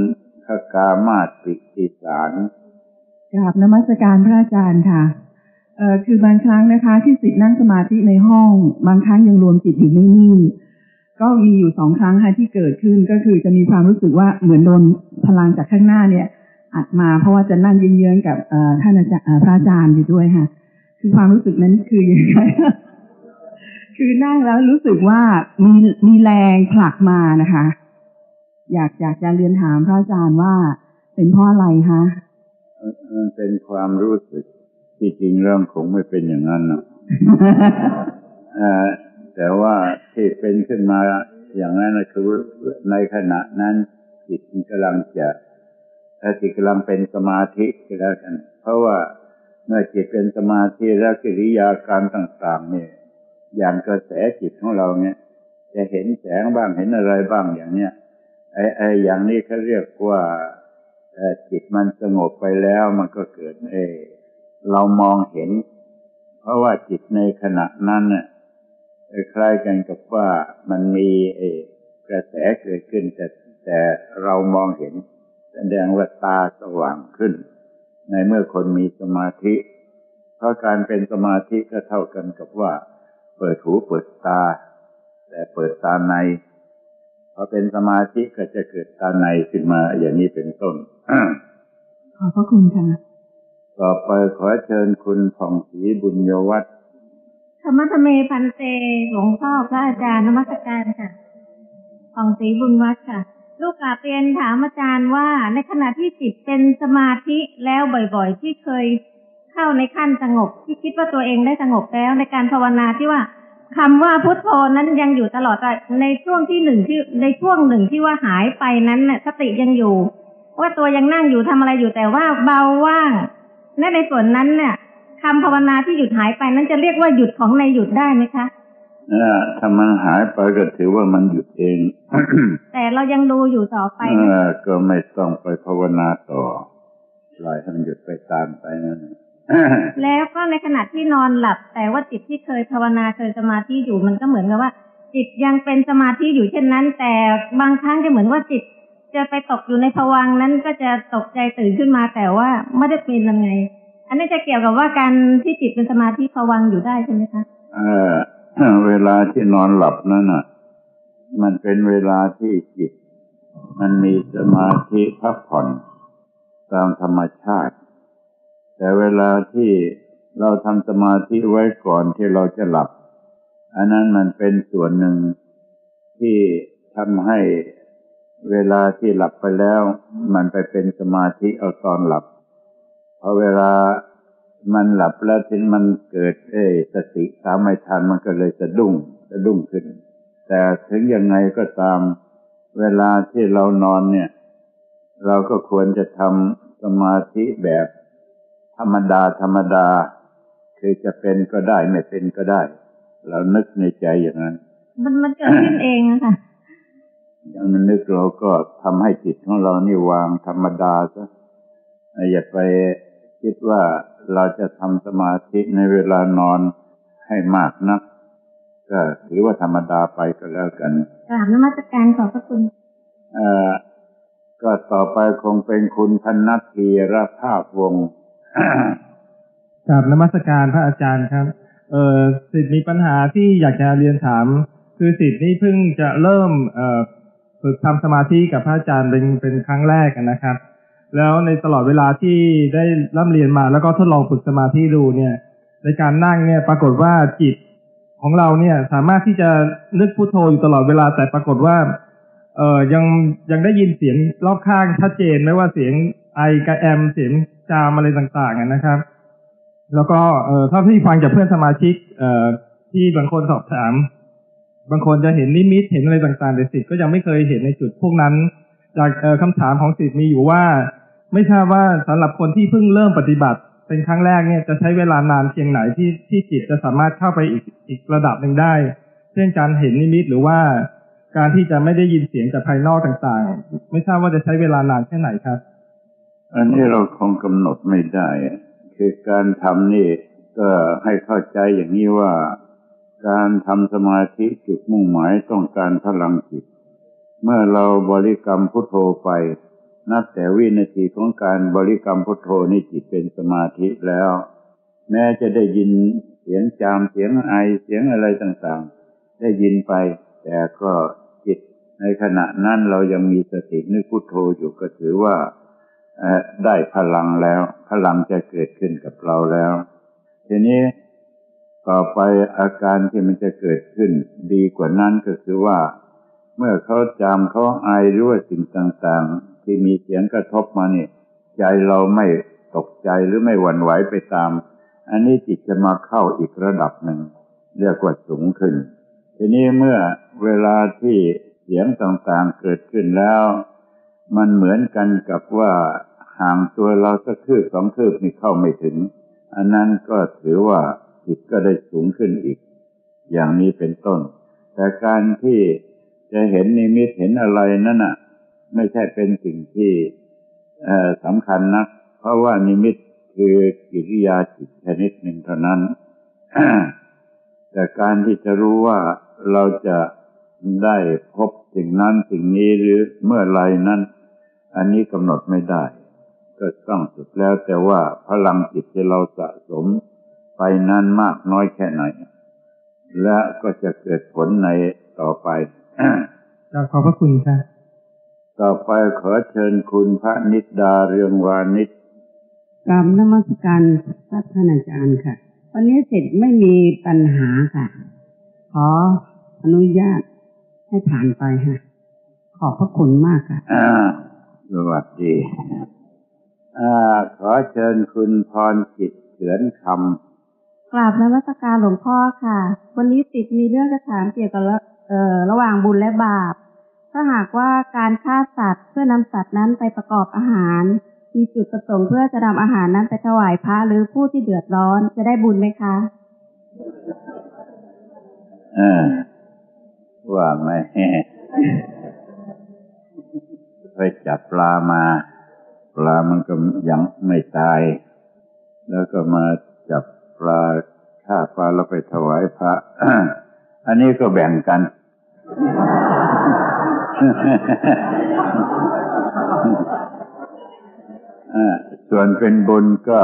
ขกามาศปิติสารกราบนมัสการพระอาจารย์ค่ะเอ่อคือบางครั้งนะคะ ที่สิทธิ์นั่งสมาธิในห้อง บางครั้งยังรวมจิตอยู่ไม่นิ่งก็มีอยู่สองครั้งค่ะที่เกิดขึ้นก็คือจะมีความรู้สึกว่าเหมือนโดนพลังจากข้างหน้าเนี่ย อัดมาเพราะว่าจะนั่งเยื้องๆกับเอ่อท่านอาจารย์เอ่อพระอาจารย์อยู่ด้วยค่ะ คือความรู้สึกนั้นคือยังไง คือนั่งแล้วรู้สึกว่ามีมีแรงผลักมานะคะ อยากอยากจะเรียนถามพระอาจารย์ว่าเป็นเพราะอะไรคะมันเป็นความรู้สึกที่จริงเรื่องคงไม่เป็นอย่างนั้นนะเอ่อแต่ว่าที่เป็นขึ้นมาอย่างนั้นนะคือในขณะนั้นจิตมันกำลังจะถ้าจิตกำลังเป็นสมาธิก็แล้วกัน เพราะว่าเมื่อจิตเป็นสมาธิแล้วกิริยาการต่างๆเนี่ย อย่างกระแสจิตของเราเนี่ยจะเห็นแสงบ้างเห็นอะไรบ้างอย่างเนี้ยไอ้ไอ้อย่างนี้เขาเรียกว่าจิตมันสงบไปแล้วมันก็เกิดเอเรามองเห็น เพราะว่าจิตในขณะนั้นเนี่ยคล้ายกันกับว่ามันมีเอกระแสเกิดขึ้นแต่แต่เรามองเห็น แสดงว่าตาสว่างขึ้น ในเมื่อคนมีสมาธิ เพราะการเป็นสมาธิก็เท่ากันกับว่า เปิดหูเปิดตา แต่เปิดตาในพอเป็นสมาธิก็จะเกิดตาในขึ้นมาอย่างนี้เป็นต้นขอบพระคุณค่ะต่อไปขอเชิญคุณผ่องศรีบุญยวัฒน์ธรรมธรรมเมพันเตหลวงพ่อพระอาจารย์นมัสการค่ะของศรีบุญวัดค่ะ ลูกกราบเรียนถามอาจารย์ว่าในขณะที่จิตเป็นสมาธิแล้วบ่อยๆ ที่เคย เข้าในขั้นสงบ ที่คิดว่าตัวเองได้สงบแล้วในการภาวนาที่ว่าคำว่าพุทโธนั้นยังอยู่ตลอดในช่วงที่หนึ่งที่ในช่วงหนึ่งที่ว่าหายไปนั้นน่ะสติยังอยู่ ว่าตัวยังนั่งอยู่ทำอะไรอยู่แต่ว่าเบาว่างและในส่วนนั้นเนี่ยคำภาวนาที่หยุดหายไปนั้นจะเรียกว่าหยุดของในหยุดได้ไหมคะเอ่อถ้ามันหายไปก็ถือว่ามันหยุดเอง แต่เรายังดูอยู่ต่อไปเอนะอก็ไม่ต้องไปภาวนาต่อปล่อยให้มันหยุดไปตามไปนั่น แล้วก็ในขณะที่นอนหลับ แต่ว่าจิตที่เคยภาวนาเคยสมาธิอยู่มันก็เหมือนกับว่า จิตยังเป็นสมาธิอยู่เช่นนั้น แต่บางครั้งจะเหมือนว่าจิตจะไปตกอยู่ในภวังค์นั้นก็จะตกใจตื่นขึ้นมาแต่ว่าไม่ได้เป็นยังไง อันนี้จะเกี่ยวกับว่าการที่จิตเป็นสมาธิภวังค์อยู่ได้ใช่ไหมคะเออเวลาที่นอนหลับนั่นน่ะ มันเป็นเวลาที่จิต มันมีสมาธิพักผ่อนตามธรรมชาติ แต่เวลาที่เราทำสมาธิไว้ก่อนที่เราจะหลับ อันนั้นมันเป็นส่วนหนึ่งที่ทำให้เวลาที่หลับไปแล้ว มันไปเป็นสมาธิเอาตอนหลับพอเวลามันหลับแล้วถึงมันเกิดเอสติตามไม่ทันมันก็เลยสะดุ้งสะดุ้งขึ้น แต่ถึงยังไงก็ตามเวลาที่เรานอนเนี่ย เราก็ควรจะทำสมาธิแบบ ธรรมดาธรรมดา คือจะเป็นก็ได้ไม่เป็นก็ได้ เรานึกในใจอย่างนั้น มันมันเกิดขึ้นเองอะค่ะอย่างนั้นนึกเราก็ทำให้จิตของเรานี่วางธรรมดาซะอย่าไปคิดว่าเราจะทำสมาธิในเวลานอนให้มากนัก ก็ถือว่าธรรมดาไปก็แล้วกันกราบนมัสการขอบพระคุณเอ่อก็ต่อไปคงเป็นคุณพนัทธีรภาพวงศ์ กับนมัสการพระอาจารย์ครับ เออสิทธิ์มีปัญหาที่อยากจะเรียนถาม คือสิทธิ์นี่เพิ่งจะเริ่มเอ่อฝึกทำสมาธิกับพระอาจารย์เป็นเป็นครั้งแรกนะครับ แล้วในตลอดเวลาที่ได้ร่ำเรียนมา แล้วก็ทดลองฝึกสมาธิดูเนี่ย ในการนั่งเนี่ยปรากฏว่าจิตของเราเนี่ยสามารถที่จะนึกพุโทโธอยู่ตลอดเวลาแต่ปรากฏว่า เอ่อยังยังได้ยินเสียงรอบข้างชัดเจนไม่ว่าเสียง ไอกระแอมเสียงจามอะไรต่างๆนะครับ แล้วก็เอ่อเท่าที่ฟังจากเพื่อนสมาชิก เอ่อที่บางคนสอบถาม บางคนจะเห็นนิมิตเห็นอะไรต่างๆแต่สิทธิ์ก็ยังไม่เคยเห็นในจุดพวกนั้น จากเอ่อคำถามของสิทธิ์มีอยู่ว่า ไม่ทราบว่าสำหรับคนที่เพิ่งเริ่มปฏิบัติ เป็นครั้งแรกเนี่ยจะใช้เวลานานเพียงไหนที่ที่จิตจะสามารถเข้าไปอีกอีกระดับหนึ่งได้ เช่นการเห็นนิมิตหรือว่าการที่จะไม่ได้ยินเสียงจากภายนอกต่างๆ ไม่ทราบว่าจะใช้เวลานานแค่ไหนครับ อันนี้เราคงกำหนดไม่ได้ คือการทำนี่ก็ให้เข้าใจอย่างนี้ว่า การทำสมาธิจุดมุ่งหมายต้องการพลังจิต เมื่อเราบริกรรมพุทโธไป นับแต่วินาทีของการบริกรรมพุทโธนี่จิตเป็นสมาธิแล้ว แม้จะได้ยินเสียงจามเสียงไอเสียงอะไรต่างๆ ได้ยินไป แต่ก็จิตในขณะนั้นเรายังมีสตินึกพุทโธอยู่ก็ถือว่า ได้พลังแล้ว พลังจะเกิดขึ้นกับเราแล้ว ทีนี้ต่อไปอาการที่มันจะเกิดขึ้น ดีกว่านั้นก็คือว่า เมื่อเขาจามเขาไอหรือว่าสิ่งต่างๆ ที่มีเสียงกระทบมาเนี่ยใจเราไม่ตกใจหรือไม่หวั่นไหวไปตาม อันนี้จิตจะมาเข้าอีกระดับหนึ่งเรียกว่าสูงขึ้น ทีนี้เมื่อเวลาที่เสียงต่างๆเกิดขึ้นแล้ว มันเหมือนกันกับว่าห่างตัวเราสักคืบสองคืบนี่เข้าไม่ถึง อันนั้นก็ถือว่าจิตก็ได้สูงขึ้นอีก อย่างนี้เป็นต้น แต่การที่จะเห็นนิมิตเห็นอะไรนั่นน่ะ ไม่ใช่เป็นสิ่งที่สำคัญนัก เพราะว่านิมิตคือกิริยาจิตชนิดหนึ่งเท่านั้น แต่การที่จะรู้ว่าเราจะ ได้พบสิ่งนั้นสิ่งนี้หรือเมื่อไรนั้น อันนี้กำหนดไม่ได้ ก็ต้องสุดแล้วแต่ว่าพลังจิตที่เราสะสมไปนั้นมากน้อยแค่ไหน และก็จะเกิดผลในต่อไปขอบพระคุณครับต่อไปขอเชิญคุณพระนิดดาเรืองวานิชกราบนมัสการพระท่านอาจารย์ค่ะ วันนี้เสร็จไม่มีปัญหาค่ะ ขออนุญาต ให้ผ่านไปค่ะขอบพระคุณมากค่ะอ่าสวัสดีอ่าขอเชิญคุณพรจิตเฉือนคกราบนมัสการหลวงพ่อค่ะ วันนี้ติดมีเรื่องจะถามเกี่ยวกับระเอ่อระหว่างบุญและบาป ถ้าหากว่าการฆ่าสัตว์เพื่อนำสัตว์นั้นไปประกอบอาหาร มีจุดประสงค์เพื่อจะนำอาหารนั้นไปถวายพระหรือผู้ที่เดือดร้อนจะได้บุญไหมคะำอ่า ว่าไหมไปจับปลามา ปลามันก็ยังไม่ตาย แล้วก็มาจับปลาฆ่าปลาแล้วไปถวายพระ อันนี้ก็แบ่งกัน ส่วนเป็นบุญก็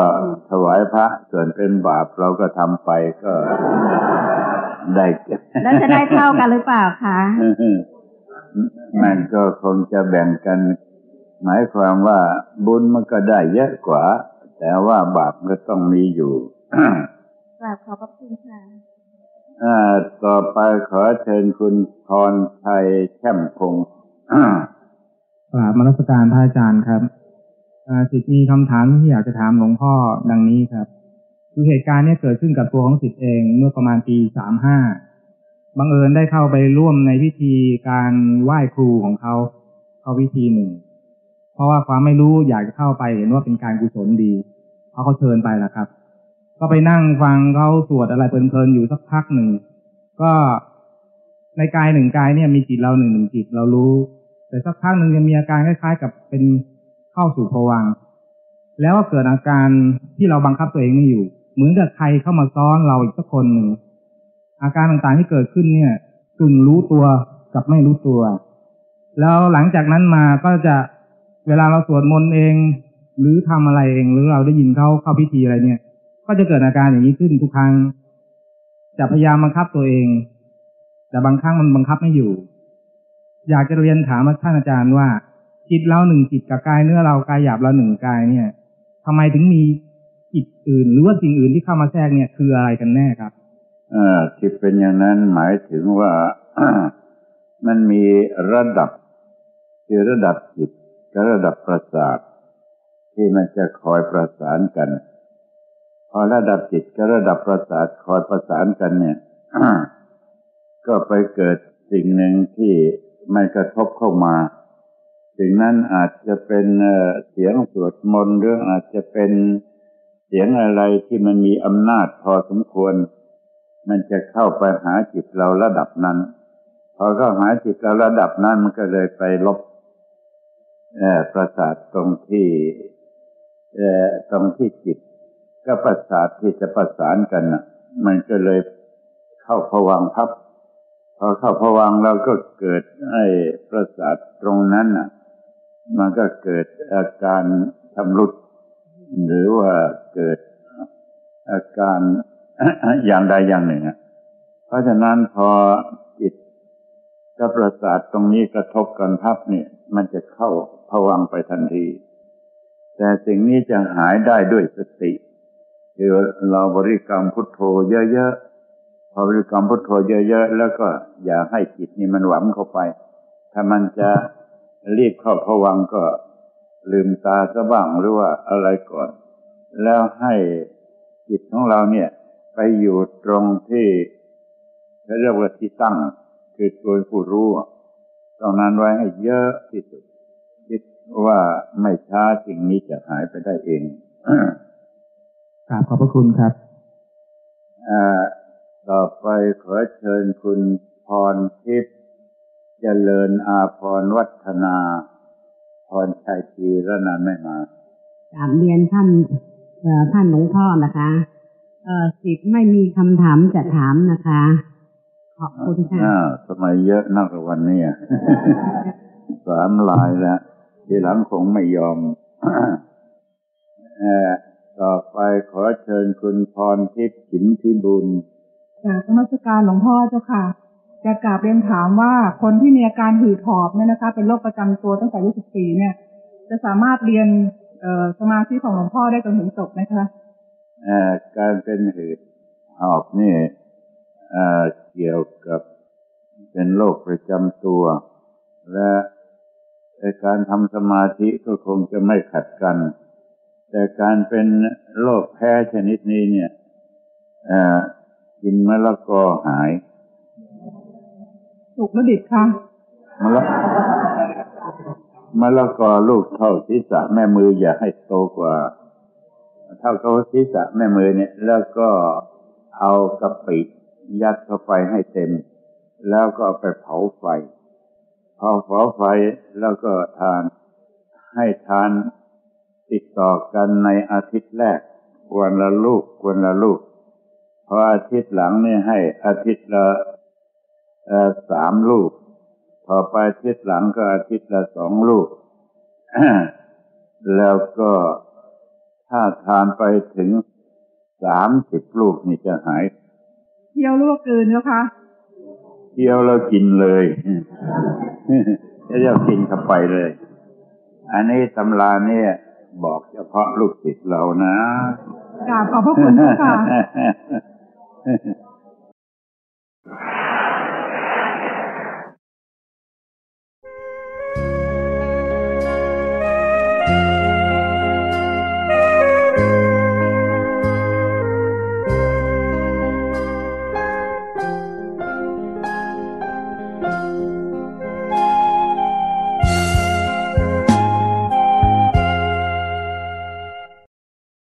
ถวายพระ ส่วนเป็นบาปเราก็ทำไปก็ ได้แล้วจะได้เท่ากันหรือเปล่าคะมันก็คงจะแบ่งกัน หมายความว่าบุญมันก็ได้เยอะกว่า แต่ว่าบาปก็ต้องมีอยู่กราบขอบพระคุณค่ะอ่าต่อไปขอเชิญคุณพรชัยแช่มคงกราบมรสการพระอาจารย์ครับอ่าสิทธิ์มีคำถามที่อยากจะถามหลวงพ่อดังนี้ครับ คือเหตุการณ์เนี้เกิดขึ้นกับตัวของสิทธิ์เองเมื่อประมาณปีสามห้าบังเอิญได้เข้าไปร่วมในพิธีการไหว้ครูของเขาเข้าพิธีหนึ่ง เพราะว่าความไม่รู้อยากจะเข้าไปเห็นว่าเป็นการกุศลดีเขาะเขาเชิญไปแล้วครับ ก็ไปนั่งฟังเขาสวดอะไรเพลินๆอยู่สักพักหนึ่ง ก็ในกายหนึ่งกายเนี่ยมีจิตเราหนึ่งหนึ่งจิตเรารู้ แต่สักพักหนึ่งจะมีอาการคล้ายๆ กับเป็นเข้าสู่ภวังแล้วก็เกิดอาการที่เราบังคับตัวเองไม่อยู่ เหมือนกับใครเข้ามาซ้อนเราอีกสักคนหนึ่งอาการต่างๆที่เกิดขึ้นเนี่ยกึ่งรู้ตัวกับไม่รู้ตัว แล้วหลังจากนั้นมาก็จะเวลาเราสวดมนต์เอง หรือทำอะไรเอง หรือเราได้ยินเขาเข้าพิธีอะไรเนี่ย ก็จะเกิดอาการอย่างนี้ขึ้นทุกครั้ง จะพยายามบังคับตัวเอง แต่บางครั้งมันบังคับไม่อยู่ อยากจะเรียนถามท่านอาจารย์ว่าจิตเราหนึ่งจิตกับกายเนื้อเรากายหยาบเราหนึ่งกายเนี่ยทำไมถึงมี จิตอื่น หรือว่าสิ่งอื่นที่เข้ามาแทรกเนี่ยคืออะไรกันแน่ครับเอ่อที่เป็นอย่างนั้นหมายถึงว่ามันมีระดับคือระดับจิตกับระดับประสาท ที่มันจะคอยประสานกัน พอระดับจิตกับระดับประสาทคอยประสานกันเนี่ยก็ไปเกิดสิ่งหนึ่งที่มันกระทบเข้ามาสิ่งนั้นอาจจะเป็นเสียงสวดมนต์หรืออาจจะเป็น เสียงอะไรที่มันมีอำนาจพอสมควร มันจะเข้าไปหาจิตเราระดับนั้น พอเข้าหาจิตเราระดับนั้นมันก็เลยไปลบประสาทตรงที่ตรงที่จิตก็ประสาทที่จะประสานกันน่ะมันก็เลยเข้าผวังค์พับ พอเข้าผวังเราก็เกิดไอ้ประสาทตรงนั้นน่ะ มันก็เกิดอาการชำรุด หรือว่าเกิดอาการอย่างใดอย่างหนึ่งอะเพราะฉะนั้นพอจิตกับประสาทตรงนี้กระทบกันพับเนี่ย มันจะเข้าผวังไปทันที แต่สิ่งนี้จะหายได้ด้วยสติคือเราบริกรรมพุทโธเยอะๆพอบริกรรมพุทโธเยอะๆแล้วก็อย่าให้จิตนี่มันหวํเข้าไป ถ้ามันจะรีบเข้าผวังก็ ลืมตาซะบ้างหรือว่าอะไรก่อน แล้วให้จิตของเราเนี่ย ไปอยู่ตรงที่เขาเรียกว่าที่ตั้ง คือตัวผู้รู้อะตรงนั้นไว้ให้เยอะที่สุดคิดว่าไม่ช้าสิ่งนี้จะหายไปได้เองกราบขอบพระคุณครับอ่าต่อไปขอเชิญคุณพรทิพย์เจริญอาพรวัฒนา พรชัยจีระนานไม่มากราบเรียนท่านเอ่อท่านหลวงพ่อนะคะเอ่อสิทธิ์ไม่มีคำถามจะถามนะคะ ขอบคุณค่ะอ้าวทำไมเยอะนักวันนี้สามลายแล้ว ทีหลังคงไม่ยอมเอ่อต่อไปขอเชิญคุณพรทิพย์ฉิมพิบูลจากนมัสการหลวงพ่อเจ้าค่ะ จะกราบเรียนถามว่าคนที่มีอาการหืดหอบเนี่ยนะคะ เป็นโรคประจำตัวตั้งแต่อายุ14เนี่ย จะสามารถเรียนเออสมาธิของหลวงพ่อได้จนถึงจบไหมคะการเป็นหืดหอบนี่เอ่อเกี่ยวกับเป็นโรคประจำตัว และการทำสมาธิก็คงจะไม่ขัดกัน แต่การเป็นโรคแพ้ชนิดนี้เนี่ยอกินมะละกอหาย สุกและดิบค่ะมะละมะละกอลูกเท่าศีรษะแม่มืออย่าให้โตกว่า เท่ากับศีรษะแม่มือเนี่ย แล้วก็เอากะปิยัดเข้าไปให้เต็ม แล้วก็เอาไปเผาไฟพอเผาไฟแล้วก็ทานให้ทานติดต่อกันในอาทิตย์แรกวันละลูกวันละลูกพออาทิตย์หลังเนี่ยให้อาทิตย์ละ สามลูกพอไปอาทิตย์หลังก็อาทิตย์ละสองลูก แล้วก็ถ้าทานไปถึงสามสิบลูกนี่จะหายเคี้ยวลวกกลืนแล้วคะเที่ยวแล้วกินเลยจะเรียกกินเข้าไปเลย อันนี้ตำราเนี่ย บอกเฉพาะลูกศิษย์เรานะกราบขอบพระคุณเจ้าค่ะ